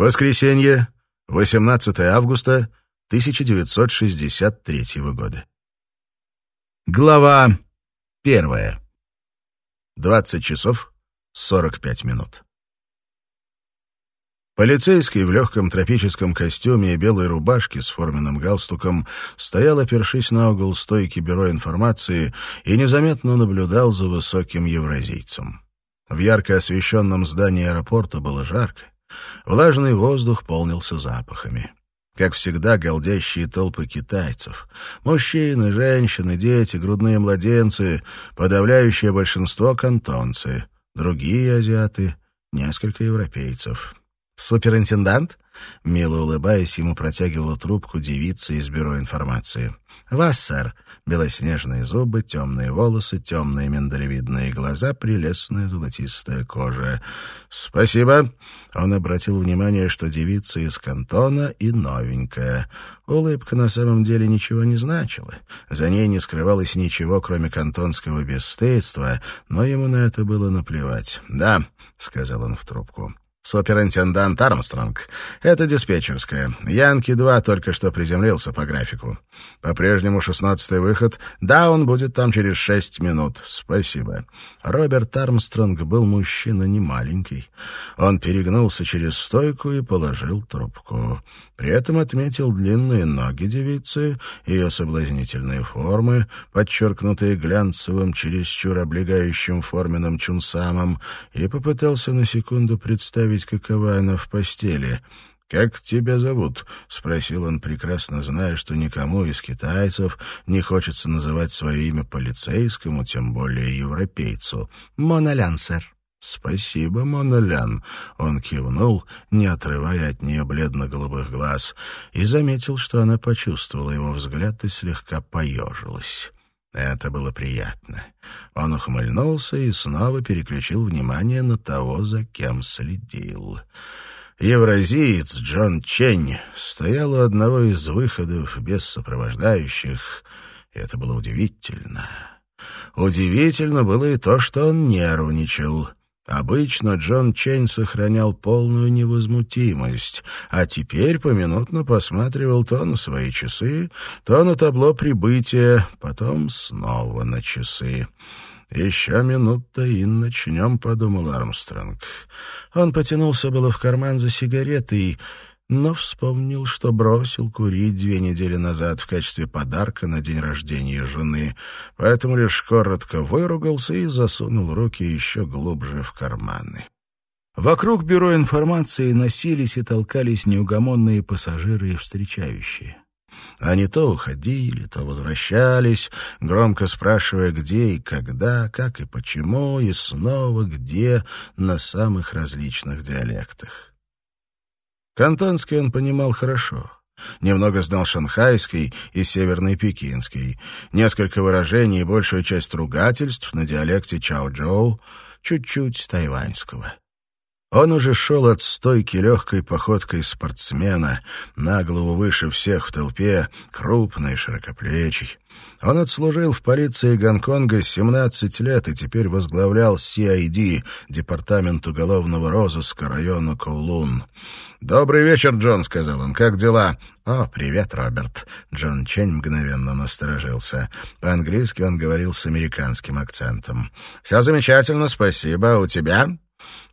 Воскресенье, 18 августа 1963 года. Глава первая. 20 часов 45 минут. Полицейский в легком тропическом костюме и белой рубашке с форменным галстуком стоял, опершись на угол стойки бюро информации, и незаметно наблюдал за высоким евразийцем. В ярко освещенном здании аэропорта было жарко. Влажный воздух полнился запахами. Как всегда, голдящие толпы китайцев. Мужчины, женщины, дети, грудные младенцы, подавляющее большинство кантонцы, другие азиаты, несколько европейцев. «Суперинтендант?» Мило улыбаясь, ему протягивала трубку девица из бюро информации. «Вас, сэр». Белоснежные зубы, темные волосы, темные миндалевидные глаза, прелестная золотистая кожа. «Спасибо». Он обратил внимание, что девица из кантона и новенькая. Улыбка на самом деле ничего не значила. За ней не скрывалось ничего, кроме кантонского бесстыдства, но ему на это было наплевать. «Да», — сказал он в трубку. «Суперинтендант Армстронг. Это диспетчерская. Янки-2 только что приземлился по графику. По-прежнему шестнадцатый выход. Да, он будет там через шесть минут. Спасибо». Роберт Армстронг был мужчина немаленький. Он перегнулся через стойку и положил трубку. При этом отметил длинные ноги девицы, ее соблазнительные формы, подчеркнутые глянцевым, чересчур облегающим форменным чунсамом, и попытался на секунду представить, представить, какова она в постели. «Как тебя зовут?» — спросил он, прекрасно зная, что никому из китайцев не хочется называть свое имя полицейскому, тем более европейцу. «Монолян, сэр». «Спасибо, Монолян», — он кивнул, не отрывая от нее бледно-голубых глаз, и заметил, что она почувствовала его взгляд и слегка поежилась. Это было приятно. Он ухмыльнулся и снова переключил внимание на того, за кем следил. Евразиец Джон Чень стоял у одного из выходов без сопровождающих, и это было удивительно. Удивительно было и то, что он нервничал — Обычно Джон Чейн сохранял полную невозмутимость, а теперь поминутно посматривал то на свои часы, то на табло прибытия, потом снова на часы. «Еще минута и начнем», — подумал Армстронг. Он потянулся было в карман за сигаретой, но вспомнил, что бросил курить две недели назад в качестве подарка на день рождения жены, поэтому лишь коротко выругался и засунул руки еще глубже в карманы. Вокруг бюро информации носились и толкались неугомонные пассажиры и встречающие. Они то уходили, то возвращались, громко спрашивая, где и когда, как и почему, и снова где на самых различных диалектах. Кантонский он понимал хорошо. Немного знал шанхайский и северный пекинский, несколько выражений и большую часть ругательств на диалекте Чао-Джоу, чуть-чуть тайваньского. Он уже шел от стойки легкой походкой спортсмена, на выше всех в толпе, крупный, широкоплечий. Он отслужил в полиции Гонконга 17 лет и теперь возглавлял CID, Департамент уголовного розыска района Коулун. «Добрый вечер, Джон», — сказал он. «Как дела?» «О, привет, Роберт». Джон Чень мгновенно насторожился. По-английски он говорил с американским акцентом. «Все замечательно, спасибо. А у тебя?»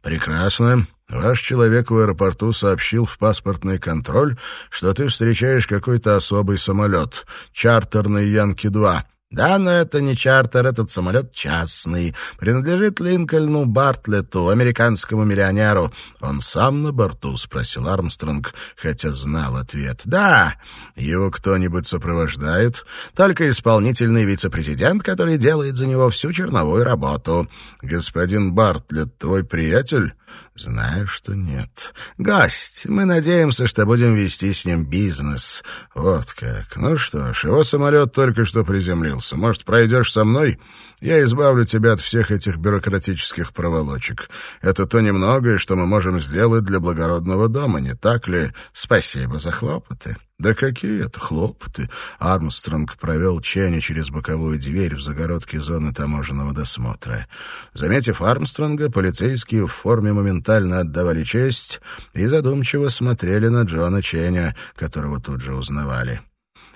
«Прекрасно. Ваш человек в аэропорту сообщил в паспортный контроль, что ты встречаешь какой-то особый самолет. Чартерный Янки-2». Да, но это не чартер, этот самолет частный. Принадлежит Линкольну Бартлету, американскому миллионеру. Он сам на борту, спросил Армстронг, хотя знал ответ. Да, его кто-нибудь сопровождает. Только исполнительный вице-президент, который делает за него всю черновую работу. Господин Бартлет, твой приятель? Знаю, что нет. Гость. Мы надеемся, что будем вести с ним бизнес. Вот как. Ну что ж, его самолет только что приземлился. Может, пройдешь со мной? Я избавлю тебя от всех этих бюрократических проволочек. Это то немногое, что мы можем сделать для благородного дома, не так ли? Спасибо за хлопоты. Да какие это хлопоты! Армстронг провел Ченни через боковую дверь в загородке зоны таможенного досмотра. Заметив Армстронга, полицейские в форме моментально отдавали честь и задумчиво смотрели на Джона Ченни, которого тут же узнавали.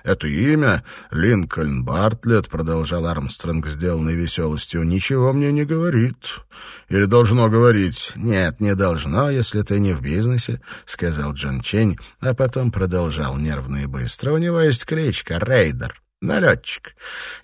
Это имя, Линкольн Бартлетт, продолжал Армстронг, сделанной веселостью, ничего мне не говорит. Или должно говорить? Нет, не должно, если ты не в бизнесе, сказал Джон Чень, а потом продолжал нервно и быстро. У него есть кличка Рейдер. Налетчик.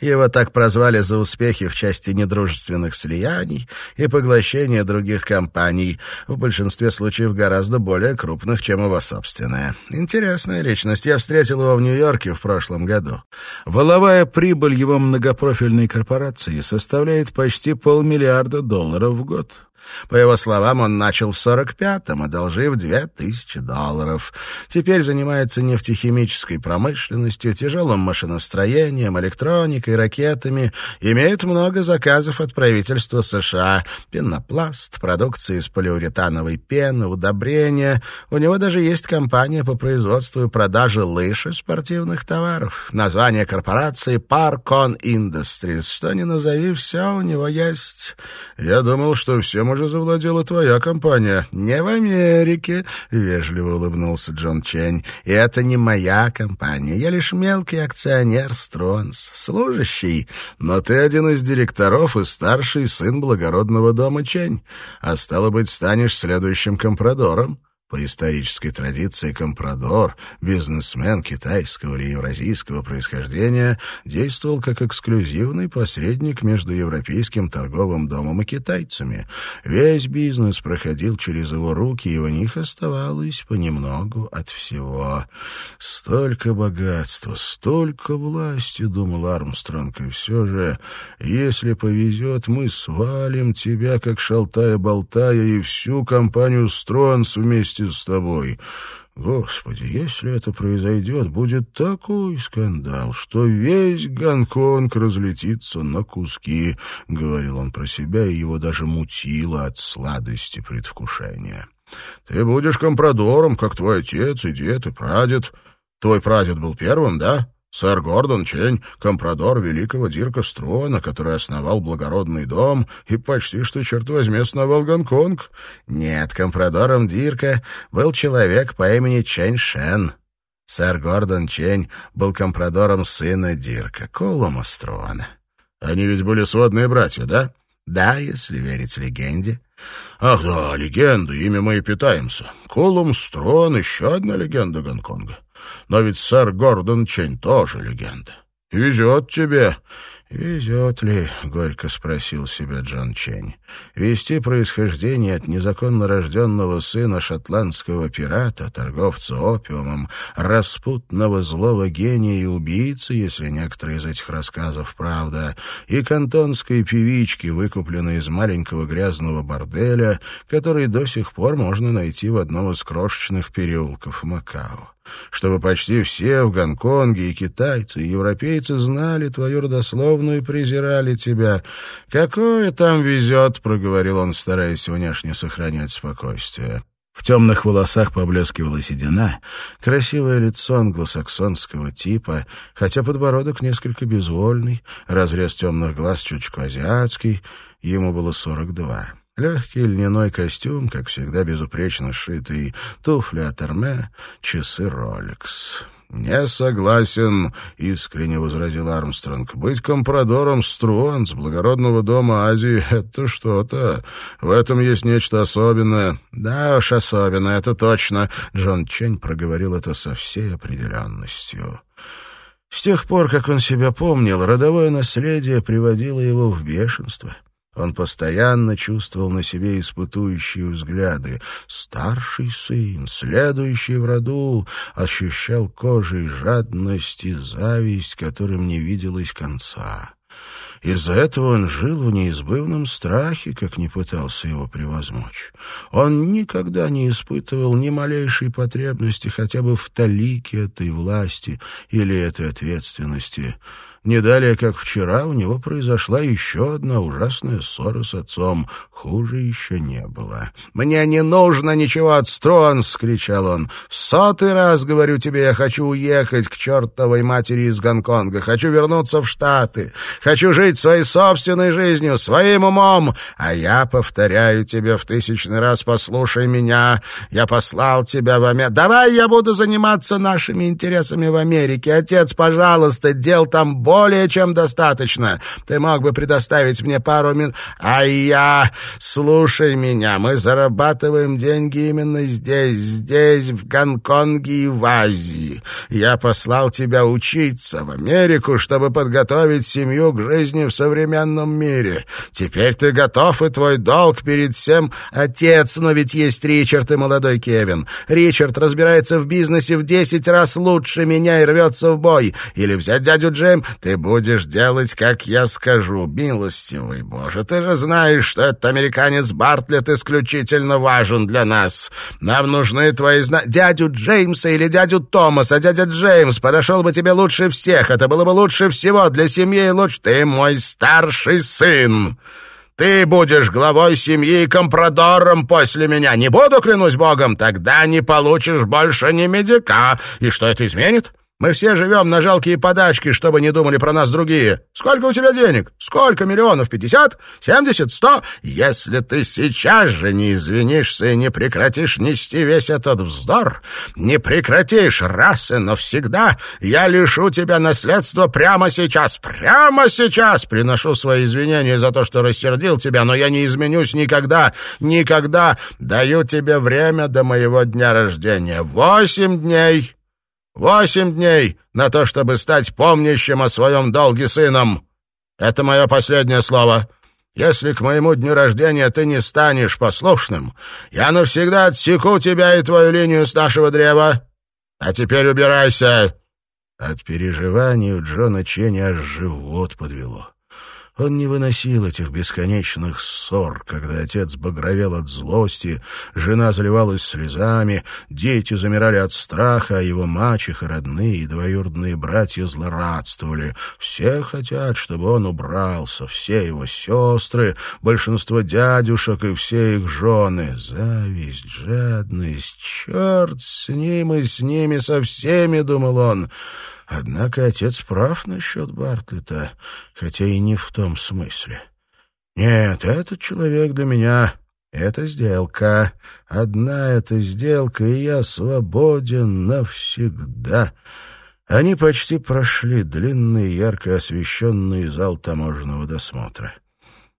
Его так прозвали за успехи в части недружественных слияний и поглощения других компаний, в большинстве случаев гораздо более крупных, чем его собственная. Интересная личность. Я встретил его в Нью-Йорке в прошлом году. Воловая прибыль его многопрофильной корпорации составляет почти полмиллиарда долларов в год. По его словам, он начал в 45-м, одолжив 2000 долларов. Теперь занимается нефтехимической промышленностью, тяжелым машиностроением, электроникой, ракетами. Имеет много заказов от правительства США. Пенопласт, продукция из полиуретановой пены, удобрения. У него даже есть компания по производству и продаже лыж и спортивных товаров. Название корпорации Parcon Industries. Что ни назови, все у него есть. Я думал, что всем уже завладела твоя компания. Не в Америке, — вежливо улыбнулся Джон Чень. И это не моя компания. Я лишь мелкий акционер Стронс, служащий. Но ты один из директоров и старший сын благородного дома Чень. А стало быть, станешь следующим компрадором. По исторической традиции компрадор, бизнесмен китайского или евразийского происхождения, действовал как эксклюзивный посредник между европейским торговым домом и китайцами. Весь бизнес проходил через его руки, и у них оставалось понемногу от всего. Столько богатства, столько власти, думал Армстронг, и все же, если повезет, мы свалим тебя, как шалтая-болтая, и всю компанию Стронс вместе вместе с тобой. Господи, если это произойдет, будет такой скандал, что весь Гонконг разлетится на куски, — говорил он про себя, и его даже мутило от сладости предвкушения. Ты будешь компрадором, как твой отец и дед и прадед. Твой прадед был первым, да? Сэр Гордон Чень, компрадор великого Дирка Строна, который основал благородный дом и почти что, черт возьми, основал Гонконг. Нет, компрадором Дирка был человек по имени Чэнь Шен. Сэр Гордон Чень был компрадором сына Дирка, Колума Строна. Они ведь были сводные братья, да? Да, если верить легенде. Ах да, легенда, ими мы и питаемся. Колум Строн — еще одна легенда Гонконга. Но ведь сэр Гордон Чень тоже легенда. Везет тебе. «Везет ли?» — горько спросил себя Джон Чень. «Вести происхождение от незаконно рожденного сына шотландского пирата, торговца опиумом, распутного злого гения и убийцы, если некоторые из этих рассказов правда, и кантонской певички, выкупленной из маленького грязного борделя, который до сих пор можно найти в одном из крошечных переулков Макао чтобы почти все в Гонконге и китайцы, и европейцы знали твою родословную и презирали тебя. Какое там везет, — проговорил он, стараясь внешне сохранять спокойствие. В темных волосах поблескивала седина, красивое лицо англосаксонского типа, хотя подбородок несколько безвольный, разрез темных глаз чуточку азиатский, ему было сорок два. Легкий льняной костюм, как всегда безупречно сшитый, туфли от Эрме, часы Ролекс. «Не согласен», — искренне возразил Армстронг. «Быть компрадором Струан с благородного дома Азии — это что-то. В этом есть нечто особенное». «Да уж, особенное, это точно», — Джон Чень проговорил это со всей определенностью. С тех пор, как он себя помнил, родовое наследие приводило его в бешенство — он постоянно чувствовал на себе испытующие взгляды. Старший сын, следующий в роду, ощущал кожей жадность и зависть, которым не виделось конца. Из-за этого он жил в неизбывном страхе, как не пытался его превозмочь. Он никогда не испытывал ни малейшей потребности хотя бы в талике этой власти или этой ответственности. Не далее, как вчера, у него произошла еще одна ужасная ссора с отцом. Хуже еще не было. «Мне не нужно ничего от Стронс!» — кричал он. «В сотый раз, говорю тебе, я хочу уехать к чертовой матери из Гонконга. Хочу вернуться в Штаты. Хочу жить своей собственной жизнью, своим умом. А я повторяю тебе в тысячный раз, послушай меня. Я послал тебя в Америку. Давай я буду заниматься нашими интересами в Америке. Отец, пожалуйста, дел там более чем достаточно. Ты мог бы предоставить мне пару минут. А я... Слушай меня, мы зарабатываем деньги именно здесь, здесь, в Гонконге и в Азии. Я послал тебя учиться в Америку, чтобы подготовить семью к жизни в современном мире. Теперь ты готов, и твой долг перед всем отец. Но ведь есть Ричард и молодой Кевин. Ричард разбирается в бизнесе в десять раз лучше меня и рвется в бой. Или взять дядю Джейм, ты будешь делать, как я скажу. Милостивый Боже, ты же знаешь, что это американец Бартлетт исключительно важен для нас. Нам нужны твои зна... Дядю Джеймса или дядю Томаса. Дядя Джеймс подошел бы тебе лучше всех. Это было бы лучше всего для семьи и лучше. Ты мой старший сын. Ты будешь главой семьи и компрадором после меня. Не буду, клянусь богом, тогда не получишь больше ни медика. И что это изменит? Мы все живем на жалкие подачки, чтобы не думали про нас другие. Сколько у тебя денег? Сколько миллионов? Пятьдесят? Семьдесят? Сто? Если ты сейчас же не извинишься и не прекратишь нести весь этот вздор, не прекратишь раз и навсегда, я лишу тебя наследства прямо сейчас. Прямо сейчас приношу свои извинения за то, что рассердил тебя, но я не изменюсь никогда, никогда. Даю тебе время до моего дня рождения. Восемь дней. Восемь дней на то, чтобы стать помнящим о своем долге сыном. Это мое последнее слово. Если к моему дню рождения ты не станешь послушным, я навсегда отсеку тебя и твою линию с нашего древа. А теперь убирайся!» От переживаний у Джона Ченни аж живот подвело. Он не выносил этих бесконечных ссор, когда отец багровел от злости, жена заливалась слезами, дети замирали от страха, а его мачеха, родные и двоюродные братья злорадствовали. Все хотят, чтобы он убрался, все его сестры, большинство дядюшек и все их жены. Зависть, жадность, черт с ним и с ними со всеми, думал он. Однако отец прав насчет Бартлета, хотя и не в том смысле. Нет, этот человек для меня — это сделка. Одна эта сделка, и я свободен навсегда. Они почти прошли длинный, ярко освещенный зал таможенного досмотра.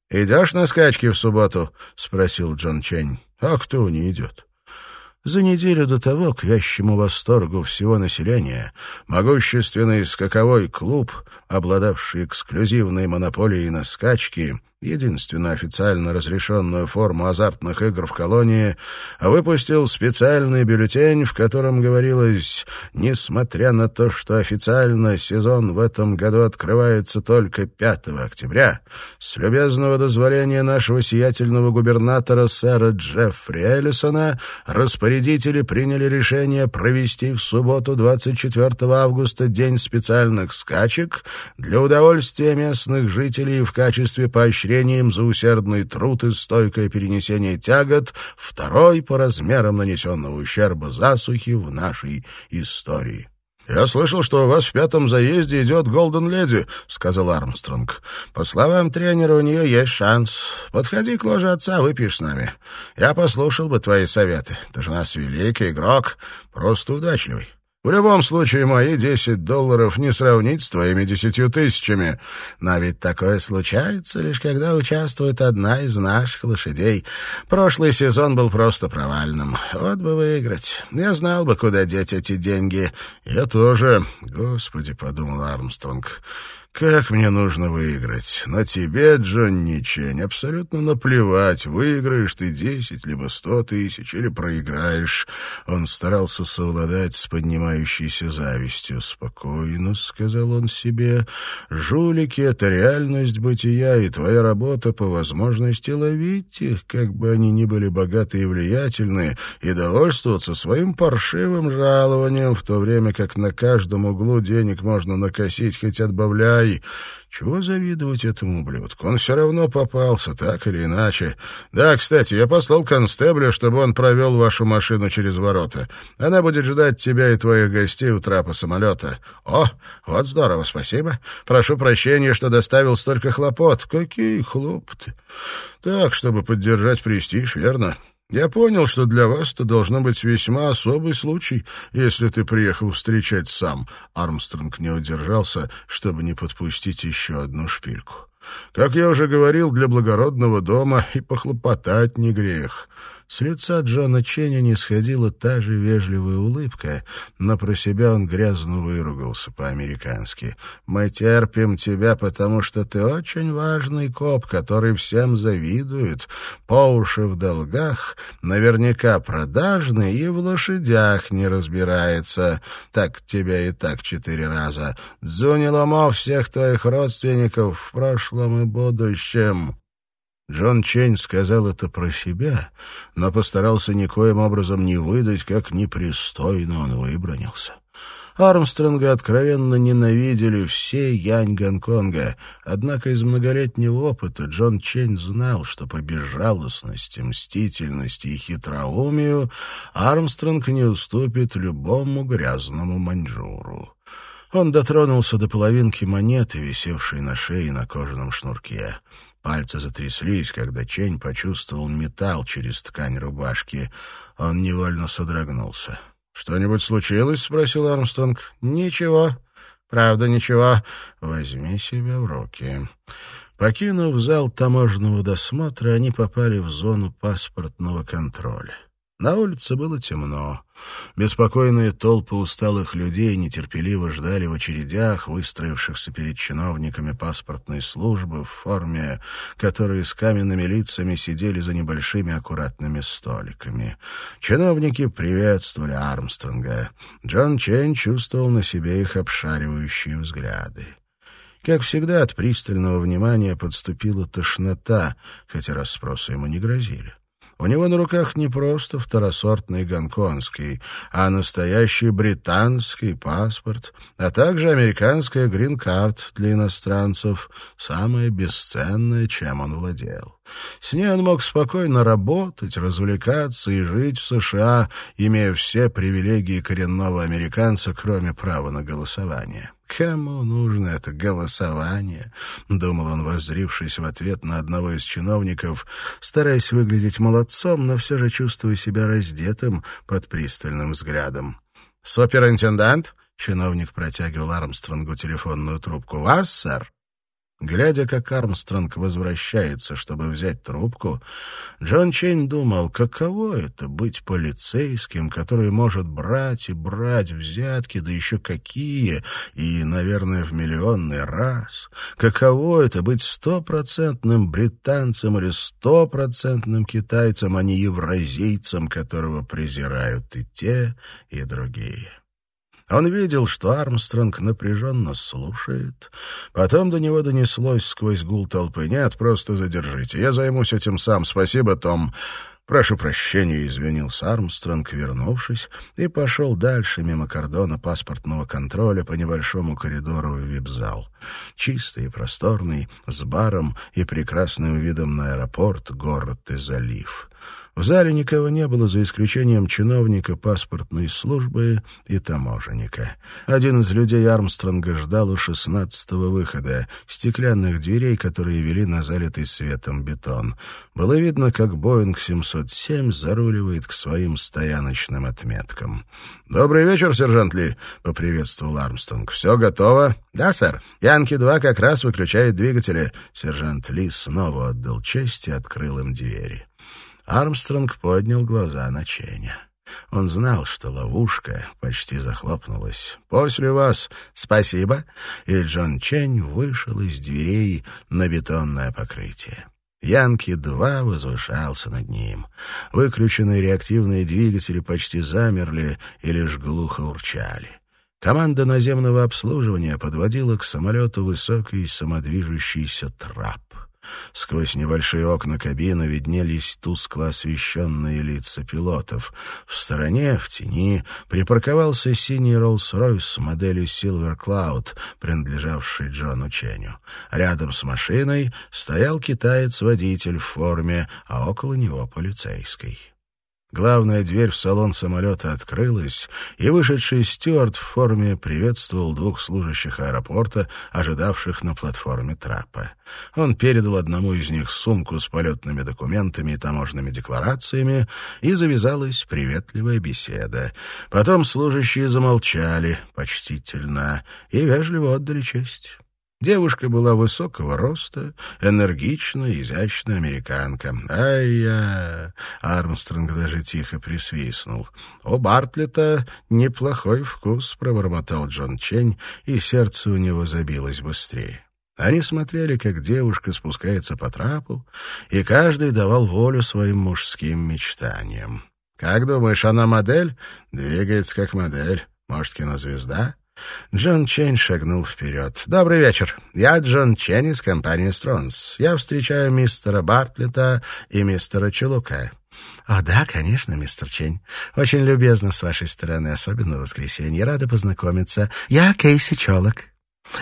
«Идешь на скачки в субботу?» — спросил Джон Чень. «А кто не идет?» За неделю до того, к вящему восторгу всего населения, могущественный скаковой клуб, обладавший эксклюзивной монополией на скачки, единственную официально разрешенную форму азартных игр в колонии, выпустил специальный бюллетень, в котором говорилось, несмотря на то, что официально сезон в этом году открывается только 5 октября, с любезного дозволения нашего сиятельного губернатора сэра Джеффри Эллисона, распорядители приняли решение провести в субботу 24 августа день специальных скачек для удовольствия местных жителей в качестве поощрения поощрением за усердный труд и стойкое перенесение тягот, второй по размерам нанесенного ущерба засухи в нашей истории. «Я слышал, что у вас в пятом заезде идет Голден Леди», — сказал Армстронг. «По словам тренера, у нее есть шанс. Подходи к ложе отца, выпьешь с нами. Я послушал бы твои советы. Ты же у нас великий игрок, просто удачливый. В любом случае, мои десять долларов не сравнить с твоими десятью тысячами. Но ведь такое случается лишь когда участвует одна из наших лошадей. Прошлый сезон был просто провальным. Вот бы выиграть. Я знал бы, куда деть эти деньги. Я тоже. Господи, — подумал Армстронг, — как мне нужно выиграть? На тебе, Джонни Чень, абсолютно наплевать, выиграешь ты десять, либо сто тысяч, или проиграешь. Он старался совладать с поднимающейся завистью. «Спокойно», — сказал он себе, — «жулики — это реальность бытия, и твоя работа по возможности ловить их, как бы они ни были богаты и влиятельны, и довольствоваться своим паршивым жалованием, в то время как на каждом углу денег можно накосить, хоть отбавляй, Ой, чего завидовать этому ублюдку? Он все равно попался, так или иначе. Да, кстати, я послал констебля, чтобы он провел вашу машину через ворота. Она будет ждать тебя и твоих гостей у трапа самолета. О, вот здорово, спасибо. Прошу прощения, что доставил столько хлопот. Какие хлопоты? Так, чтобы поддержать престиж, верно? Я понял, что для вас это должно быть весьма особый случай, если ты приехал встречать сам. Армстронг не удержался, чтобы не подпустить еще одну шпильку. Как я уже говорил, для благородного дома и похлопотать не грех. С лица Джона Ченни не сходила та же вежливая улыбка, но про себя он грязно выругался по-американски. «Мы терпим тебя, потому что ты очень важный коп, который всем завидует, по уши в долгах, наверняка продажный и в лошадях не разбирается. Так тебя и так четыре раза. Дзуни ломов всех твоих родственников в прошлом и будущем». Джон Чейн сказал это про себя, но постарался никоим образом не выдать, как непристойно он выбранился. Армстронга откровенно ненавидели все янь Гонконга, однако из многолетнего опыта Джон Чейн знал, что по безжалостности, мстительности и хитроумию Армстронг не уступит любому грязному маньчжуру. Он дотронулся до половинки монеты, висевшей на шее на кожаном шнурке. Пальцы затряслись, когда Чень почувствовал металл через ткань рубашки. Он невольно содрогнулся. «Что-нибудь случилось?» — спросил Армстронг. «Ничего. Правда, ничего. Возьми себя в руки». Покинув зал таможенного досмотра, они попали в зону паспортного контроля. На улице было темно. Беспокойные толпы усталых людей нетерпеливо ждали в очередях, выстроившихся перед чиновниками паспортной службы в форме, которые с каменными лицами сидели за небольшими аккуратными столиками. Чиновники приветствовали Армстронга. Джон Чейн чувствовал на себе их обшаривающие взгляды. Как всегда, от пристального внимания подступила тошнота, хотя расспросы ему не грозили. У него на руках не просто второсортный гонконгский, а настоящий британский паспорт, а также американская грин-карт для иностранцев, самое бесценное, чем он владел. С ней он мог спокойно работать, развлекаться и жить в США, имея все привилегии коренного американца, кроме права на голосование. «Кому нужно это голосование?» — думал он, воззрившись в ответ на одного из чиновников, стараясь выглядеть молодцом, но все же чувствуя себя раздетым под пристальным взглядом. «Суперинтендант?» — чиновник протягивал Армстронгу телефонную трубку. «Вас, сэр?» Глядя, как Армстронг возвращается, чтобы взять трубку, Джон Чейн думал, каково это быть полицейским, который может брать и брать взятки, да еще какие, и, наверное, в миллионный раз. Каково это быть стопроцентным британцем или стопроцентным китайцем, а не евразийцем, которого презирают и те, и другие. Он видел, что Армстронг напряженно слушает. Потом до него донеслось сквозь гул толпы. «Нет, просто задержите. Я займусь этим сам. Спасибо, Том». «Прошу прощения», — извинился Армстронг, вернувшись, и пошел дальше мимо кордона паспортного контроля по небольшому коридору в вип-зал. Чистый и просторный, с баром и прекрасным видом на аэропорт, город и залив. В зале никого не было, за исключением чиновника паспортной службы и таможенника. Один из людей Армстронга ждал у шестнадцатого выхода, стеклянных дверей, которые вели на залитый светом бетон. Было видно, как «Боинг-707» заруливает к своим стояночным отметкам. «Добрый вечер, сержант Ли», — поприветствовал Армстронг. «Все готово?» «Да, сэр. Янки-2 как раз выключает двигатели». Сержант Ли снова отдал честь и открыл им двери. Армстронг поднял глаза на Ченя. Он знал, что ловушка почти захлопнулась. «После вас спасибо!» И Джон Чень вышел из дверей на бетонное покрытие. Янки-2 возвышался над ним. Выключенные реактивные двигатели почти замерли и лишь глухо урчали. Команда наземного обслуживания подводила к самолету высокий самодвижущийся трап. Сквозь небольшие окна кабины виднелись тускло освещенные лица пилотов. В стороне, в тени, припарковался синий Роллс-Ройс модели Silver Cloud, принадлежавший Джону Ченю. Рядом с машиной стоял китаец-водитель в форме, а около него полицейский. Главная дверь в салон самолета открылась, и вышедший стюард в форме приветствовал двух служащих аэропорта, ожидавших на платформе трапа. Он передал одному из них сумку с полетными документами и таможенными декларациями, и завязалась приветливая беседа. Потом служащие замолчали почтительно и вежливо отдали честь. Девушка была высокого роста, энергичная, изящная американка. «Ай-я!» — Армстронг даже тихо присвистнул. «У Бартлета неплохой вкус», — пробормотал Джон Чень, и сердце у него забилось быстрее. Они смотрели, как девушка спускается по трапу, и каждый давал волю своим мужским мечтаниям. «Как думаешь, она модель?» «Двигается как модель. Может, кинозвезда?» Джон Чейн шагнул вперед. «Добрый вечер. Я Джон Чейн из компании «Струанз». Я встречаю мистера Бартлета и мистера Чолока». «О, да, конечно, мистер Чейн. Очень любезно с вашей стороны, особенно в воскресенье. Рада познакомиться. Я Кейси Чолок».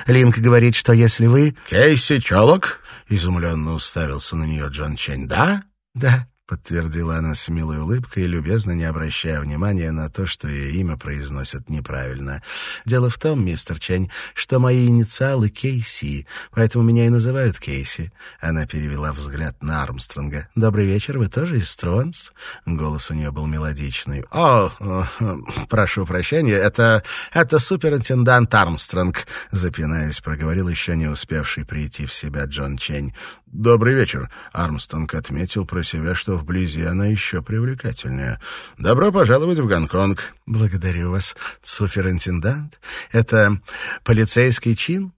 Линк говорит, что если вы... «Кейси Чолок?» — изумленно уставился на нее Джон Чейн. «Да?» «Да». — подтвердила она с милой улыбкой, любезно не обращая внимания на то, что ее имя произносят неправильно. «Дело в том, мистер Чень, что мои инициалы Кейси, поэтому меня и называют Кейси». Она перевела взгляд на Армстронга. «Добрый вечер, вы тоже из Струанз?» Голос у нее был мелодичный. «О, прошу прощения, это... это суперинтендант Армстронг», запинаясь, проговорил еще не успевший прийти в себя Джон Чень. «Добрый вечер», — Армстронг отметил про себя, что вблизи она еще привлекательнее. «Добро пожаловать в Гонконг». «Благодарю вас, суперинтендант. Это полицейский чин?»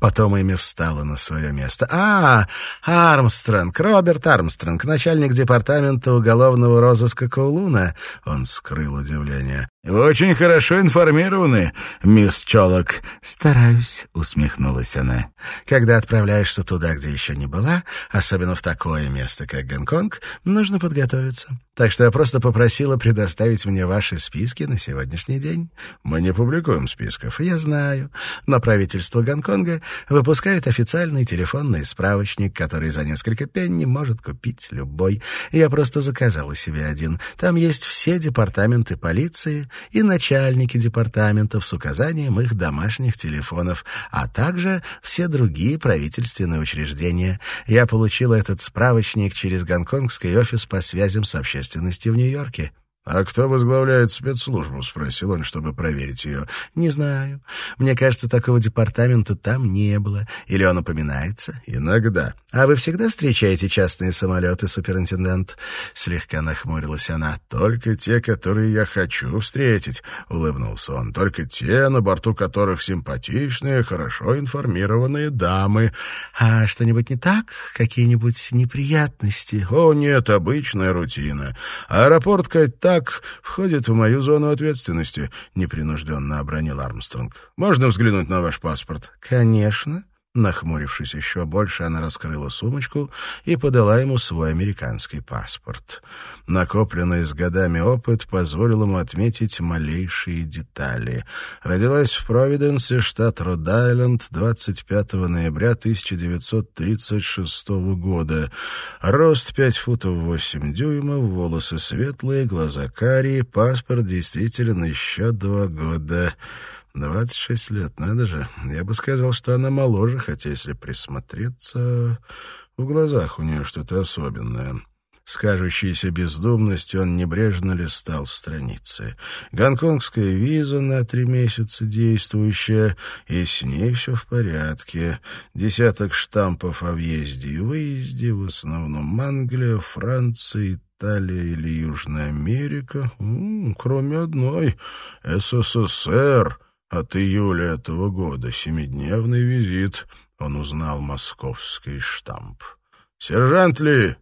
Потом имя встало на свое место. «А, Армстронг, Роберт Армстронг, начальник департамента уголовного розыска Коулуна». Он скрыл удивление. «Вы очень хорошо информированы, мисс Чолок». «Стараюсь», — усмехнулась она. «Когда отправляешься туда, где еще не была, особенно в такое место, как Гонконг, нужно подготовиться. Так что я просто попросила предоставить мне ваши списки на сегодняшний день». «Мы не публикуем списков». «Я знаю, но правительство Гонконга выпускает официальный телефонный справочник, который за несколько пенни может купить любой. Я просто заказала себе один. Там есть все департаменты полиции, и начальники департаментов с указанием их домашних телефонов, а также все другие правительственные учреждения. Я получила этот справочник через гонконгский офис по связям с общественностью в Нью-Йорке. «А кто возглавляет спецслужбу?» — спросил он, чтобы проверить ее. «Не знаю. Мне кажется, такого департамента там не было. Или он упоминается?» «Иногда». «А вы всегда встречаете частные самолеты, суперинтендант?» Слегка нахмурилась она. «Только те, которые я хочу встретить», — улыбнулся он. «Только те, на борту которых симпатичные, хорошо информированные дамы». «А что-нибудь не так? Какие-нибудь неприятности?» «О, нет, обычная рутина. Аэропорт Кайтта так входит в мою зону ответственности», — непринужденно обронил Армстронг. «Можно взглянуть на ваш паспорт?» «Конечно». Нахмурившись еще больше, она раскрыла сумочку и подала ему свой американский паспорт. Накопленный с годами опыт позволил ему отметить малейшие детали. Родилась в Провиденсе, штат Род-Айленд, 25 ноября 1936 года. Рост 5 футов 8 дюймов, волосы светлые, глаза карие, паспорт действителен еще два года. Двадцать шесть лет, надо же. Я бы сказал, что она моложе, хотя если присмотреться, в глазах у нее что-то особенное. С кажущейся бездумностью он небрежно листал страницы. Гонконгская виза на три месяца действующая, и с ней все в порядке. Десяток штампов о въезде и выезде, в основном Англия, Франция, Италия или Южная Америка, М -м, кроме одной — СССР — от июля этого года семидневный визит. Он узнал московский штамп. «Сержант Ли!»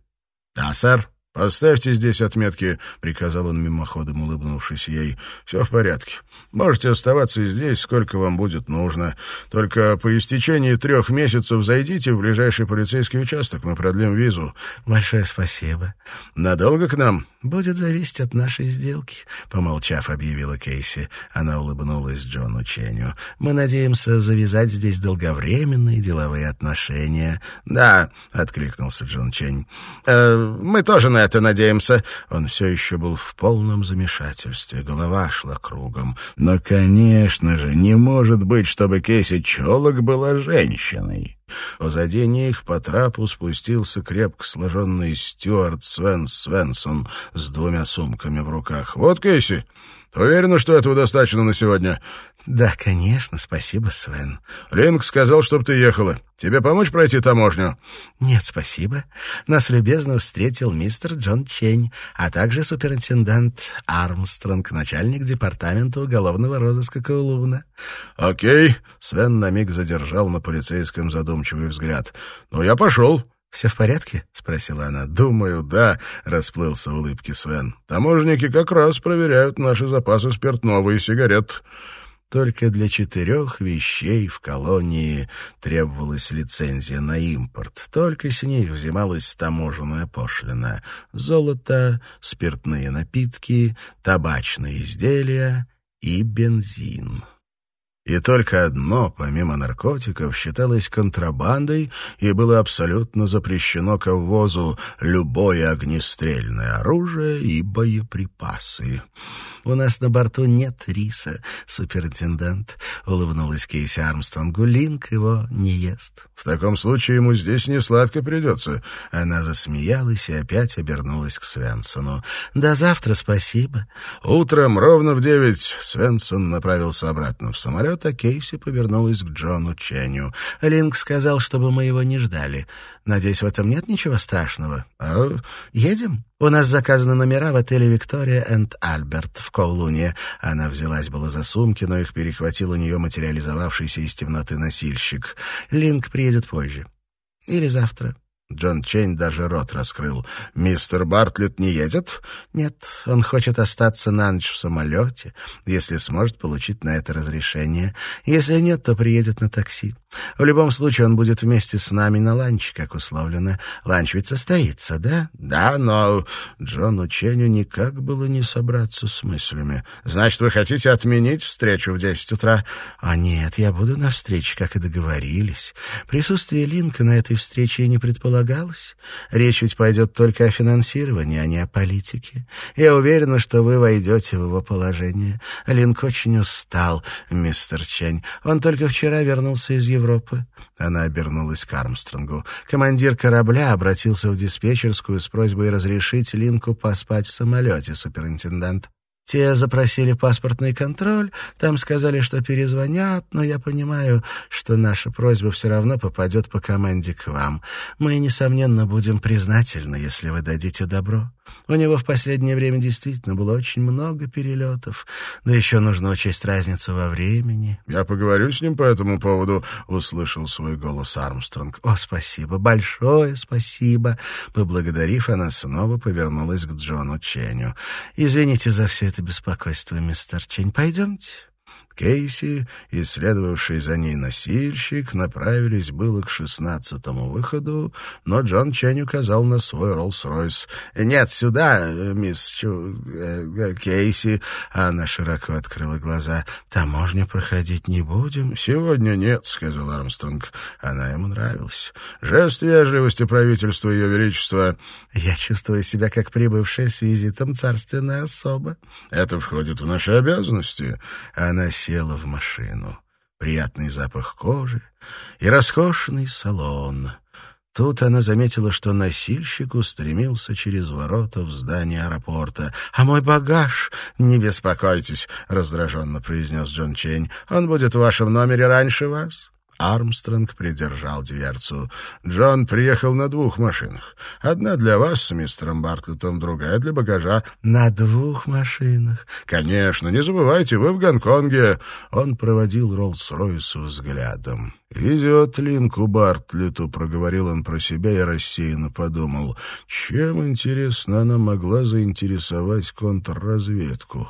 «Да, сэр». «Поставьте здесь отметки», — приказал он мимоходом, улыбнувшись ей. «Все в порядке. Можете оставаться здесь, сколько вам будет нужно. Только по истечении трех месяцев зайдите в ближайший полицейский участок, мы продлим визу». «Большое спасибо». «Надолго к нам?» «Будет зависеть от нашей сделки», — помолчав, объявила Кейси. Она улыбнулась Джону Ченю. «Мы надеемся завязать здесь долговременные деловые отношения». «Да», — откликнулся Джон Чень. «Э, «Мы тоже на это надеемся». Он все еще был в полном замешательстве, голова шла кругом. Но, конечно же, не может быть, чтобы Кейси Чолок была женщиной. Позади них по трапу спустился крепко сложенный Стюарт Свен Свенсон с двумя сумками в руках. «Вот, Кейси, уверена, что этого достаточно на сегодня?» «Да, конечно, спасибо, Свен». «Линк сказал, чтобы ты ехала. Тебе помочь пройти таможню?» «Нет, спасибо. Нас любезно встретил мистер Джон Чень, а также суперинтендант Армстронг, начальник департамента уголовного розыска Каулуна». «Окей». Свен на миг задержал на полицейском задумчивый взгляд. «Ну, я пошел». «Все в порядке?» — спросила она. «Думаю, да», — расплылся в улыбке Свен. «Таможенники как раз проверяют наши запасы спиртного и сигарет». Только для четырех вещей в колонии требовалась лицензия на импорт. Только с них взималась таможенная пошлина. Золото, спиртные напитки, табачные изделия и бензин. И только одно, помимо наркотиков, считалось контрабандой и было абсолютно запрещено к ввозу любое огнестрельное оружие и боеприпасы. «У нас на борту нет риса, суперинтендант», — улыбнулась Кейси Армстронгу. «Линк его не ест». «В таком случае ему здесь не сладко придется». Она засмеялась и опять обернулась к Свенсону. «До завтра, спасибо». Утром ровно в девять Свенсон направился обратно в самолет, а Кейси повернулась к Джону Ченю. «Линк сказал, чтобы мы его не ждали. Надеюсь, в этом нет ничего страшного. А едем?» У нас заказаны номера в отеле «Виктория энд Альберт» в Коулуне. Она взялась было за сумки, но их перехватил у нее материализовавшийся из темноты носильщик. Линк приедет позже. Или завтра. Джон Чейн даже рот раскрыл. «Мистер Бартлетт не едет?» «Нет, он хочет остаться на ночь в самолете, если сможет получить на это разрешение. Если нет, то приедет на такси. В любом случае он будет вместе с нами на ланче, как условлено. Ланч ведь состоится, да?» «Да, но...» Джону Ченю никак было не собраться с мыслями. «Значит, вы хотите отменить встречу в десять утра?» «А нет, я буду на встрече, как и договорились. Присутствие Линка на этой встрече не предполагалось. Речь ведь пойдет только о финансировании, а не о политике. Я уверена, что вы войдете в его положение. Линк очень устал, мистер Чень. Он только вчера вернулся из Европы Европы. Она обернулась к Армстронгу. Командир корабля обратился в диспетчерскую с просьбой разрешить Линку поспать в самолете, суперинтендант. Те запросили паспортный контроль, там сказали, что перезвонят, но я понимаю, что наша просьба все равно попадет по команде к вам. Мы, несомненно, будем признательны, если вы дадите добро. У него в последнее время действительно было очень много перелетов, да еще нужно учесть разницу во времени. «Я поговорю с ним по этому поводу», — услышал свой голос Армстронг. «О, спасибо, большое спасибо!» Поблагодарив, она снова повернулась к Джону Ченю. «Извините за все это беспокойство, мистер Чень. Пойдемте». Кейси и следовавший за ней носильщик направились было к шестнадцатому выходу, но Джон Чен указал на свой Роллс-Ройс. «Нет, сюда, мисс Чу... Э, э, Кейси!» Она широко открыла глаза. «Таможню проходить не будем?» «Сегодня нет», — сказал Армстронг. Она ему нравилась. «Жест вежливости правительства Ее Величества». «Я чувствую себя как прибывшая с визитом царственная особа». «Это входит в наши обязанности». Она села в машину. Приятный запах кожи и роскошный салон. Тут она заметила, что носильщик устремился через ворота в здание аэропорта. «А мой багаж?» «Не беспокойтесь», — раздраженно произнес Джон Чейн. «Он будет в вашем номере раньше вас». Армстронг придержал дверцу. «Джон приехал на двух машинах. Одна для вас с мистером Бартлетом, другая для багажа». «На двух машинах?» «Конечно. Не забывайте, вы в Гонконге». Он проводил Роллс-Ройсу взглядом. «Везет Линку Бартлету», — проговорил он про себя и рассеянно подумал. «Чем, интересно, она могла заинтересовать контрразведку?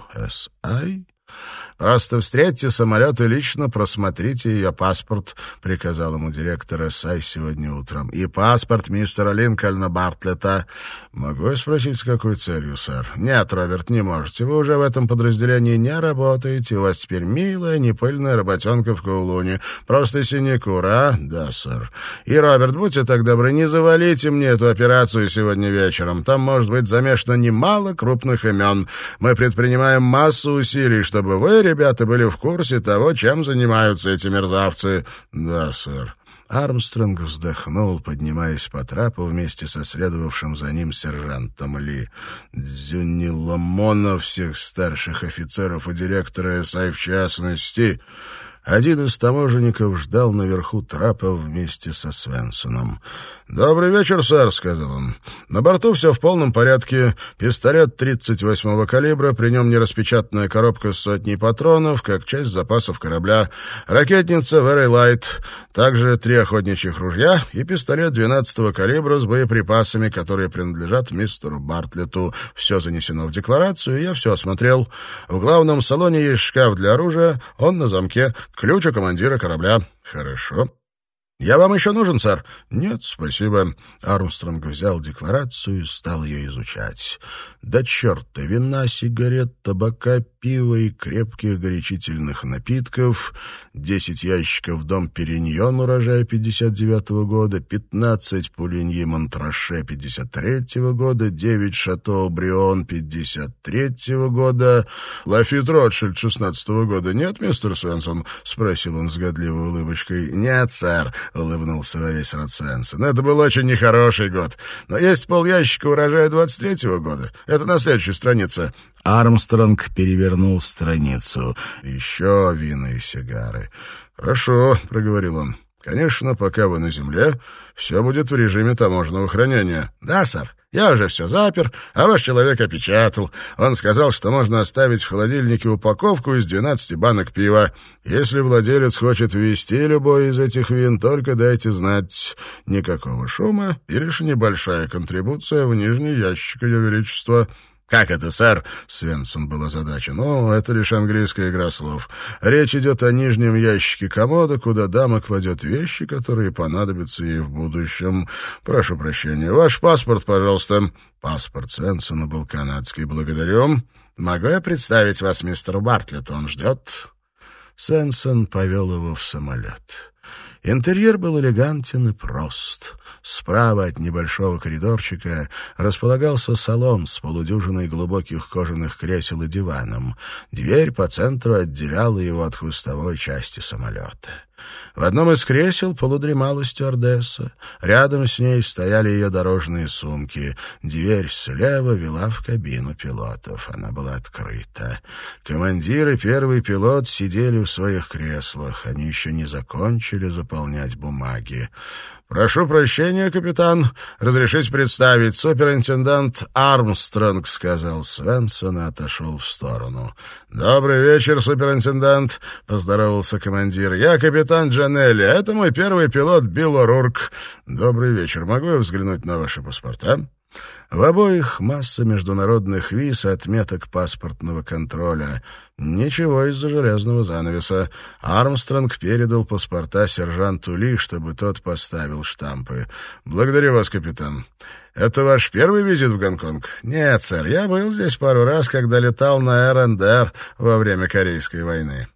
С.I.?» Просто встретьте самолет и лично просмотрите ее паспорт», — приказал ему директор САЙ сегодня утром. «И паспорт мистера Линкольна Бартлета». «Могу я спросить, с какой целью, сэр?» «Нет, Роберт, не можете. Вы уже в этом подразделении не работаете. У вас теперь милая, непыльная работенка в Каулуне. Просто синекура, «Да, сэр». «И, Роберт, будьте так добры, не завалите мне эту операцию сегодня вечером. Там может быть замешано немало крупных имен. Мы предпринимаем массу усилий, чтобы вы, ребята были в курсе того, чем занимаются эти мерзавцы. Да, сэр. Армстронг вздохнул, поднимаясь по трапу вместе со следовавшим за ним сержантом Ли. Дзюни Ламона, всех старших офицеров и директора САИ в частности. Один из таможенников ждал наверху трапа вместе со Свенсоном. «Добрый вечер, сэр», — сказал он. «На борту все в полном порядке. Пистолет 38-го калибра, при нем нераспечатанная коробка с сотней патронов, как часть запасов корабля, ракетница Very Light, также три охотничьих ружья и пистолет 12-го калибра с боеприпасами, которые принадлежат мистеру Бартлету. Все занесено в декларацию, я все осмотрел. В главном салоне есть шкаф для оружия, он на замке, ключ у командира корабля». «Хорошо». «Я вам еще нужен, сэр?» «Нет, спасибо». Армстронг взял декларацию и стал ее изучать. «Да черта! Вина, сигарет, табака, пива и крепких горячительных напитков, десять ящиков «Дом Периньон» урожая 59-го года, пятнадцать пулиньи Монтраше 53-го года, девять Шато Брион 53-го года, Лафит Ротшильд 16-го года. Нет, мистер Свенсон?» — спросил он с годливой улыбочкой. «Нет, сэр», — улыбнулся во весь рот Свенсон. «Это был очень нехороший год. Но есть полящика урожая 23-го года. Это на следующей странице». Армстронг перевернул страницу. «Еще вина и сигары». «Хорошо», — проговорил он. «Конечно, пока вы на земле, все будет в режиме таможенного хранения». «Да, сэр». Я уже все запер, а ваш человек опечатал. Он сказал, что можно оставить в холодильнике упаковку из 12 банок пива. Если владелец хочет ввести любой из этих вин, только дайте знать. Никакого шума и лишь небольшая контрибуция в нижний ящик Ее Величества». «Как это, сэр?» — Свенсон был озадачен. «Ну, это лишь английская игра слов. Речь идет о нижнем ящике комода, куда дама кладет вещи, которые понадобятся ей в будущем. Прошу прощения. Ваш паспорт, пожалуйста». Паспорт Свенсона был канадский. «Благодарю. Могу я представить вас мистеру Бартлетт? Он ждет?» Свенсон повел его в самолет. Интерьер был элегантен и прост. Справа от небольшого коридорчика располагался салон с полудюжиной глубоких кожаных кресел и диваном. Дверь по центру отделяла его от хвостовой части самолета. В одном из кресел полудремала стюардесса. Рядом с ней стояли ее дорожные сумки. Дверь слева вела в кабину пилотов. Она была открыта. Командир и первый пилот сидели в своих креслах. Они еще не закончили заполнять бумаги. «Прошу прощения, капитан. Разрешите представить. Суперинтендант Армстронг», — сказал Свенсон и отошел в сторону. «Добрый вечер, суперинтендант», — поздоровался командир. «Я капитан Джанелли. Это мой первый пилот Билл О'Рурк. Добрый вечер. Могу я взглянуть на ваши паспорта?» В обоих масса международных виз и отметок паспортного контроля. Ничего из-за железного занавеса. Армстронг передал паспорта сержанту Ли, чтобы тот поставил штампы. «Благодарю вас, капитан. Это ваш первый визит в Гонконг?» «Нет, сэр. Я был здесь пару раз, когда летал на РНДР во время Корейской войны».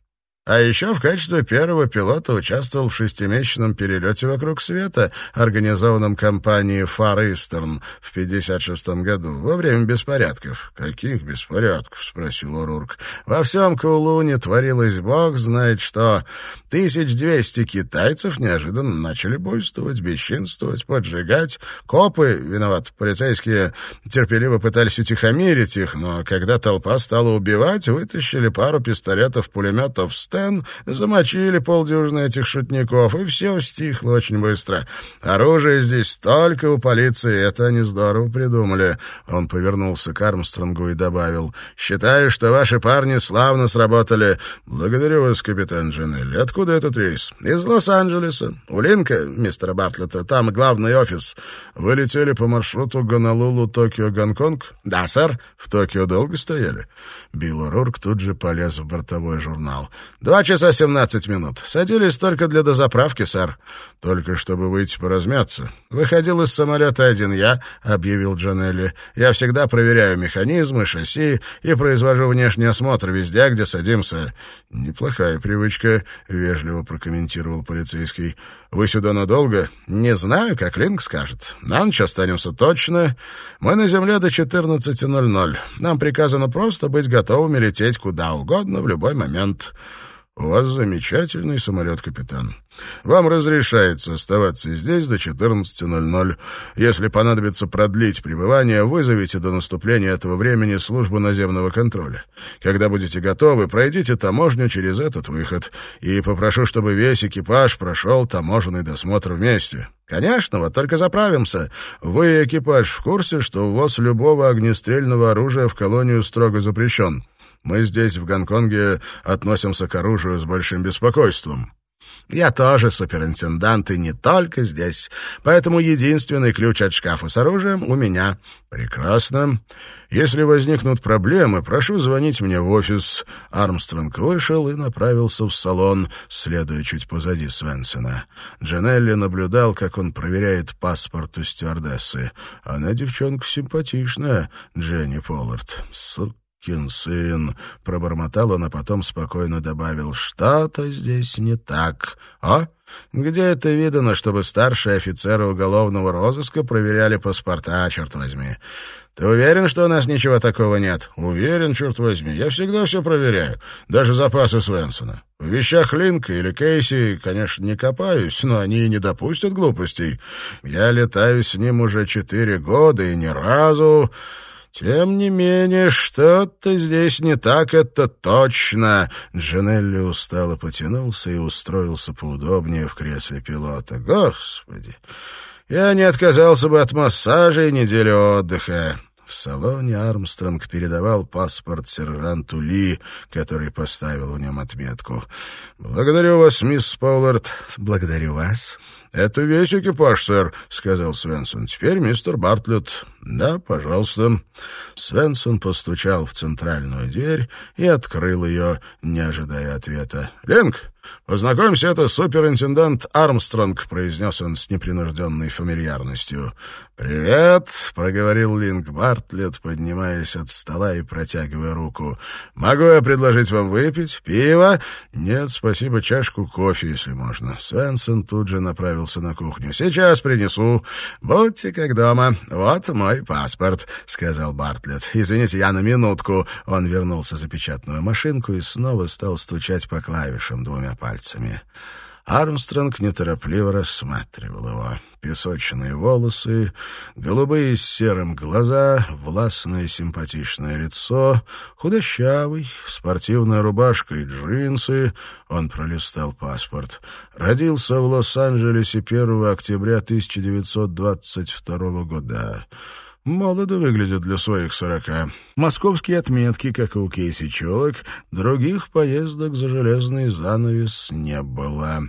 А еще в качестве первого пилота участвовал в шестимесячном перелете вокруг света, организованном компанией Far Eastern в 56 году, во время беспорядков. «Каких беспорядков?» — спросил Урурк. «Во всем Каулуне творилось бог знает что. 1200 китайцев неожиданно начали буйствовать, бесчинствовать, поджигать. Копы, виноват, полицейские, терпеливо пытались утихомирить их, но когда толпа стала убивать, вытащили пару пистолетов-пулеметов с капитан, замочили полдюжины этих шутников, и все стихло очень быстро. Оружие здесь только у полиции, это они здорово придумали». Он повернулся к Армстронгу и добавил, «Считаю, что ваши парни славно сработали. Благодарю вас, капитан Джанелли. Откуда этот рейс?» «Из Лос-Анджелеса. У Линка, мистера Бартлета, там главный офис. Вы летели по маршруту Гонолулу, Токио, Гонконг?» «Да, сэр». «В Токио долго стояли?» Билл Рурк тут же полез в бортовой журнал. «Два часа семнадцать минут. Садились только для дозаправки, сэр. Только чтобы выйти поразмяться. Выходил из самолета один я», — объявил Джанелли. «Я всегда проверяю механизмы, шасси и произвожу внешний осмотр везде, где садимся». «Неплохая привычка», — вежливо прокомментировал полицейский. «Вы сюда надолго?» «Не знаю, как Линк скажет. На ночь останемся точно. Мы на земле до 14.00. Нам приказано просто быть готовыми лететь куда угодно в любой момент». «У вас замечательный самолет, капитан. Вам разрешается оставаться здесь до 14.00. Если понадобится продлить пребывание, вызовите до наступления этого времени службу наземного контроля. Когда будете готовы, пройдите таможню через этот выход и попрошу, чтобы весь экипаж прошел таможенный досмотр вместе». «Конечно, вот только заправимся. Вы, экипаж, в курсе, что ввоз любого огнестрельного оружия в колонию строго запрещен?» Мы здесь, в Гонконге, относимся к оружию с большим беспокойством. Я тоже суперинтендант, и не только здесь. Поэтому единственный ключ от шкафа с оружием у меня. Прекрасно. Если возникнут проблемы, прошу звонить мне в офис. Армстронг вышел и направился в салон, следуя чуть позади Свенсона. Джанелли наблюдал, как он проверяет паспорт у стюардессы. Она девчонка симпатичная, Дженни Поллард. Сука сукин сын!» — пробормотал он, а потом спокойно добавил. «Что-то здесь не так. А? Где это видано, чтобы старшие офицеры уголовного розыска проверяли паспорта, черт возьми? Ты уверен, что у нас ничего такого нет?» «Уверен, черт возьми. Я всегда все проверяю. Даже запасы Свенсона. В вещах Линка или Кейси, конечно, не копаюсь, но они и не допустят глупостей. Я летаю с ним уже четыре года и ни разу...» «Тем не менее, что-то здесь не так, это точно!» Джанелли устало потянулся и устроился поудобнее в кресле пилота. «Господи! Я не отказался бы от массажа и недели отдыха!» В салоне Армстронг передавал паспорт сержанту Ли, который поставил в нем отметку. «Благодарю вас, мисс Паулард». «Благодарю вас». «Это весь экипаж, сэр», — сказал Свенсон. «Теперь мистер Бартлетт». «Да, пожалуйста». Свенсон постучал в центральную дверь и открыл ее, не ожидая ответа. «Ленг, познакомься, это суперинтендант Армстронг», — произнес он с непринужденной фамильярностью. «Привет», — проговорил Линк Бартлетт, поднимаясь от стола и протягивая руку. «Могу я предложить вам выпить? Пиво?» «Нет, спасибо, чашку кофе, если можно». Свенсон тут же направился на кухню. «Сейчас принесу. Будьте как дома. Вот мой паспорт», — сказал Бартлетт. «Извините, я на минутку». Он вернулся за печатную машинку и снова стал стучать по клавишам двумя пальцами. Армстронг неторопливо рассматривал его. Песочные волосы, голубые с серым глаза, властное симпатичное лицо, худощавый, спортивная рубашка и джинсы. Он пролистал паспорт. Родился в Лос-Анджелесе 1 октября 1922 года. Молодо выглядит для своих сорока. Московские отметки, как и у Кейси Челок, других поездок за железный занавес не было.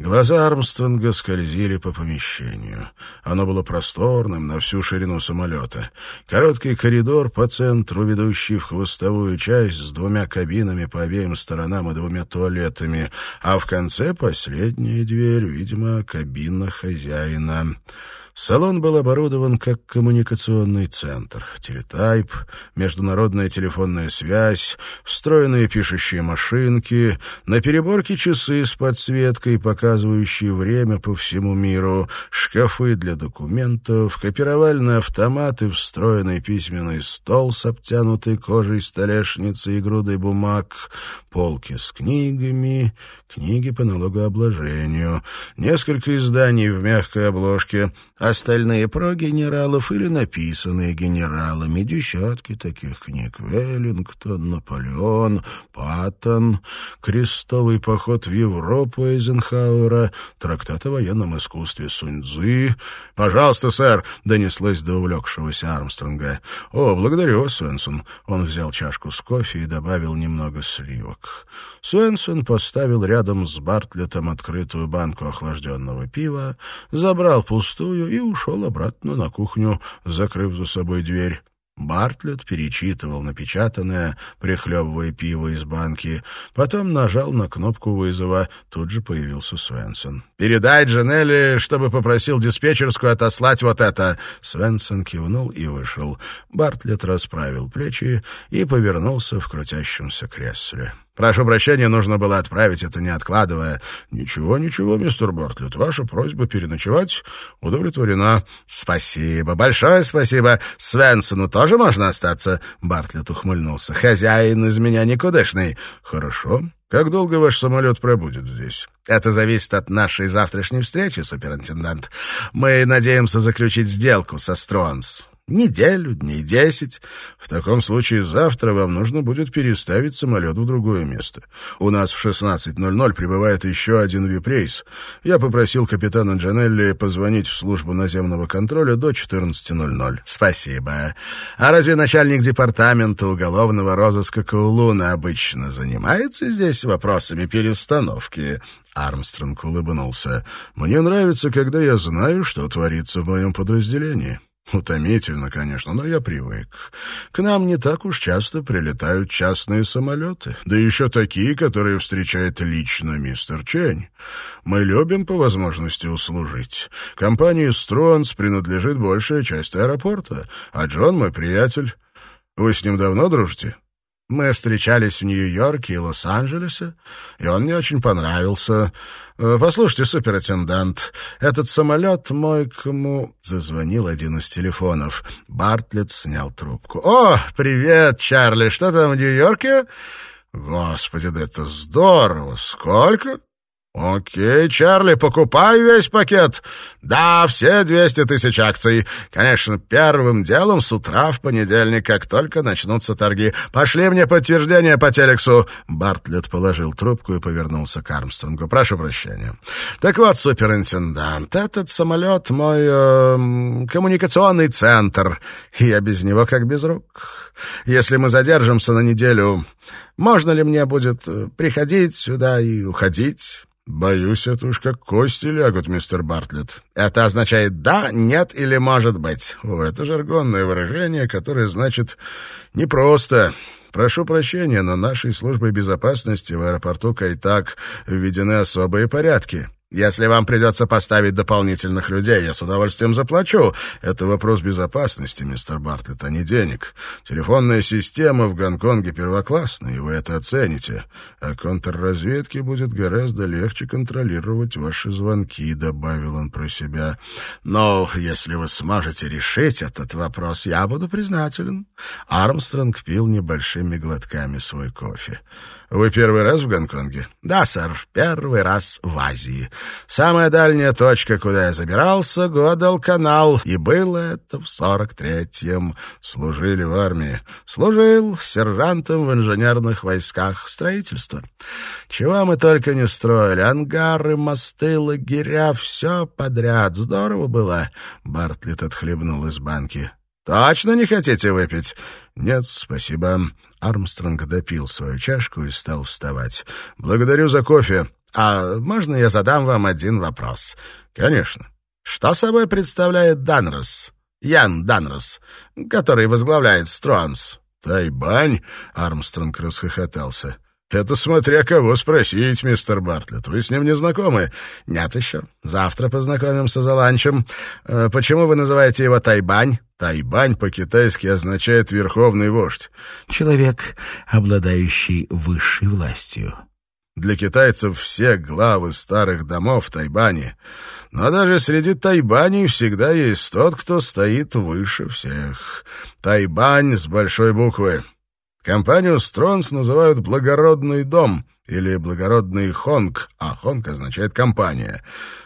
Глаза Армстронга скользили по помещению. Оно было просторным на всю ширину самолета. Короткий коридор по центру, ведущий в хвостовую часть с двумя кабинами по обеим сторонам и двумя туалетами, а в конце последняя дверь, видимо, кабина хозяина. Салон был оборудован как коммуникационный центр. Телетайп, международная телефонная связь, встроенные пишущие машинки, на переборке часы с подсветкой, показывающие время по всему миру, шкафы для документов, копировальные автоматы, встроенный письменный стол с обтянутой кожей столешницей и грудой бумаг, полки с книгами, книги по налогообложению, несколько изданий в мягкой обложке — Остальные про генералов или написанные генералами. Десятки таких книг. Веллингтон, Наполеон, Паттон, «Крестовый поход в Европу» Эйзенхауэра, трактат о военном искусстве Суньцзы. «Пожалуйста, сэр», — донеслось до увлекшегося Армстронга. «О, благодарю Свенсон». Он взял чашку с кофе и добавил немного сливок. Свенсон поставил рядом с Бартлетом открытую банку охлажденного пива, забрал пустую и ушел обратно на кухню, закрыв за собой дверь. Бартлетт перечитывал напечатанное, прихлебывая пиво из банки. Потом нажал на кнопку вызова. Тут же появился Свенсон. «Передай Джанелли, чтобы попросил диспетчерскую отослать вот это!» Свенсон кивнул и вышел. Бартлетт расправил плечи и повернулся в крутящемся кресле. Прошу прощения, нужно было отправить это, не откладывая. Ничего, ничего, мистер Бартлетт, ваша просьба переночевать удовлетворена. Спасибо, большое спасибо. Свенсону тоже можно остаться? Бартлетт ухмыльнулся. Хозяин из меня никудышный. Хорошо. Как долго ваш самолет пробудет здесь? Это зависит от нашей завтрашней встречи, суперинтендант. Мы надеемся заключить сделку со Стронс. Неделю, дней десять. В таком случае завтра вам нужно будет переставить самолет в другое место. У нас в 16.00 прибывает еще один вип-рейс. Я попросил капитана Джанелли позвонить в службу наземного контроля до 14.00. Спасибо. А разве начальник департамента уголовного розыска Каулуна обычно занимается здесь вопросами перестановки? Армстронг улыбнулся. «Мне нравится, когда я знаю, что творится в моем подразделении». Утомительно, конечно, но я привык. К нам не так уж часто прилетают частные самолеты, да еще такие, которые встречает лично мистер Чень. Мы любим по возможности услужить. Компании «Стронс» принадлежит большая часть аэропорта, а Джон мой приятель. Вы с ним давно дружите?» Мы встречались в Нью-Йорке и Лос-Анджелесе, и он мне очень понравился. Э, послушайте, суперинтендант, этот самолет мой кому... Зазвонил один из телефонов. Бартлетт снял трубку. «О, привет, Чарли, что там в Нью-Йорке?» «Господи, да это здорово! Сколько?» «Окей, Чарли, покупай весь пакет. Да, все 200 тысяч акций. Конечно, первым делом с утра в понедельник, как только начнутся торги. Пошли мне подтверждение по телексу». Бартлетт положил трубку и повернулся к Армстронгу. «Прошу прощения. Так вот, суперинтендант, этот самолет мой э, коммуникационный центр. Я без него как без рук. Если мы задержимся на неделю, можно ли мне будет э, приходить сюда и уходить?» «Боюсь, это уж как кости лягут, мистер Бартлетт. Это означает «да», «нет» или «может быть». О, это жаргонное выражение, которое значит «не просто». Прошу прощения, но нашей службой безопасности в аэропорту Кайтак введены особые порядки. Если вам придется поставить дополнительных людей, я с удовольствием заплачу. Это вопрос безопасности, мистер Бартлетт, а не денег. Телефонная система в Гонконге первоклассная, и вы это оцените. А контрразведке будет гораздо легче контролировать ваши звонки, добавил он про себя. Но если вы сможете решить этот вопрос, я буду признателен. Армстронг пил небольшими глотками свой кофе. Вы первый раз в Гонконге? Да, сэр, первый раз в Азии. Самая дальняя точка, куда я забирался, Гуадалканал, и было это в сорок третьем. Служили в армии. Служил сержантом в инженерных войсках строительства. Чего мы только не строили. Ангары, мосты, лагеря, все подряд. Здорово было. Бартлетт отхлебнул из банки. «Точно не хотите выпить?» «Нет, спасибо». Армстронг допил свою чашку и стал вставать. «Благодарю за кофе. А можно я задам вам один вопрос?» «Конечно». «Что собой представляет Данрос?» Ян Данрос, который возглавляет Стронс. «Тайбань?» — Армстронг расхохотался. «Это смотря кого спросить, мистер Бартлетт. Вы с ним не знакомы?» «Нет еще. Завтра познакомимся за ланчем. Э, почему вы называете его Тайбань?» «Тайбань» по-китайски означает «верховный вождь». «Человек, обладающий высшей властью». Для китайцев все главы старых домов в. Но даже среди Тайбаней всегда есть тот, кто стоит выше всех. Тайбань с большой буквы. Компанию «Стронс» называют «благородный дом», или благородный Хонг, а Хонг означает «компания».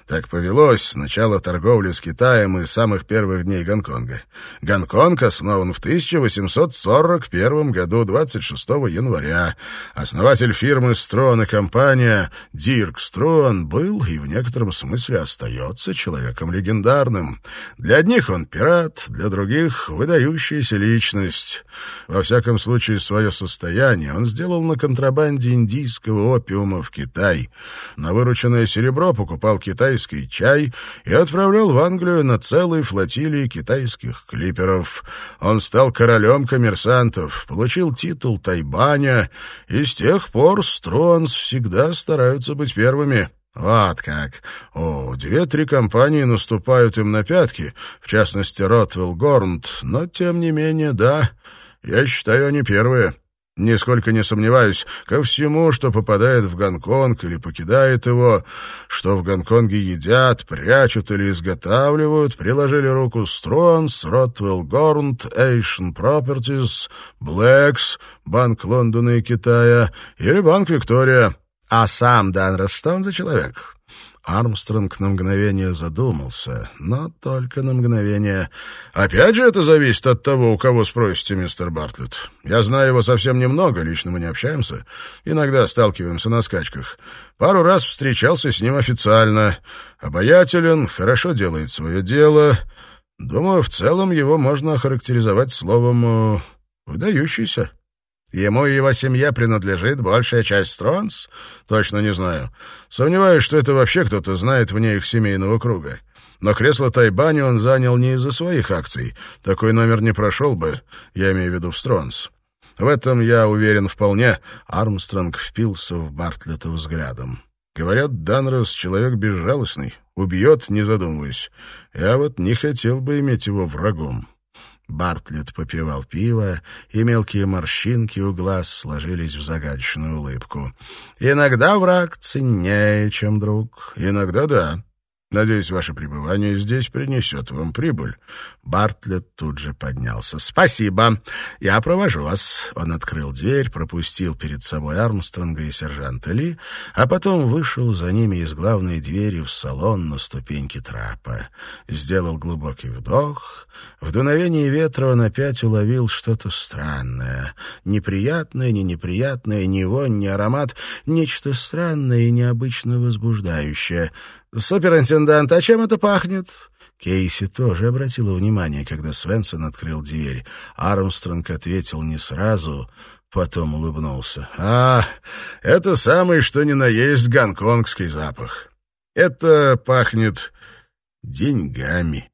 Так повелось с начала торговли с Китаем и самых первых дней Гонконга. Гонконг основан в 1841 году, 26 января. Основатель фирмы «Строн» и компания Дирк Строн был и в некотором смысле остается человеком легендарным. Для одних он пират, для других — выдающаяся личность. Во всяком случае, свое состояние он сделал на контрабанде индийского опиума в Китай. На вырученное серебро покупал китайский чай и отправлял в Англию на целой флотилии китайских клиперов. Он стал королем коммерсантов, получил титул Тайбаня, и с тех пор Стронс всегда стараются быть первыми. Вот как. О, две-три компании наступают им на пятки, в частности, Ротвелл Горнт, но, тем не менее, да, я считаю, они первые. Нисколько не сомневаюсь, ко всему, что попадает в Гонконг или покидает его, что в Гонконге едят, прячут или изготавливают, приложили руку Стронс, Ротвелл Горнт, Эйшн Пропертис, Блэкс, Банк Лондона и Китая или Банк Виктория. А сам Данрос, что за человек? Армстронг на мгновение задумался, но только на мгновение. «Опять же это зависит от того, у кого спросите, мистер Бартлетт. Я знаю его совсем немного, лично мы не общаемся. Иногда сталкиваемся на скачках. Пару раз встречался с ним официально. Обаятелен, хорошо делает свое дело. Думаю, в целом его можно охарактеризовать словом э, «выдающийся». Ему и его семье принадлежит большая часть Стронс? Точно не знаю. Сомневаюсь, что это вообще кто-то знает вне их семейного круга. Но кресло Тайбани он занял не из-за своих акций. Такой номер не прошел бы, я имею в виду в Стронс. В этом я уверен вполне. Армстронг впился в Бартлета взглядом. Говорят, Данрос — человек безжалостный, убьет, не задумываясь. Я вот не хотел бы иметь его врагом. Бартлетт попивал пиво, и мелкие морщинки у глаз сложились в загадочную улыбку. «Иногда враг ценнее, чем друг. Иногда да. Надеюсь, ваше пребывание здесь принесет вам прибыль». Бартлетт тут же поднялся. «Спасибо. Я провожу вас». Он открыл дверь, пропустил перед собой Армстронга и сержанта Ли, а потом вышел за ними из главной двери в салон на ступеньке трапа. Сделал глубокий вдох. В дуновении ветра он опять уловил что-то странное. Неприятное, не неприятное, ни вонь, ни аромат. Нечто странное и необычно возбуждающее. «Суперинтендант, а чем это пахнет?» Кейси тоже обратила внимание, когда Свенсон открыл дверь. Армстронг ответил не сразу, потом улыбнулся. «А, это самый что ни на есть гонконгский запах. Это пахнет деньгами».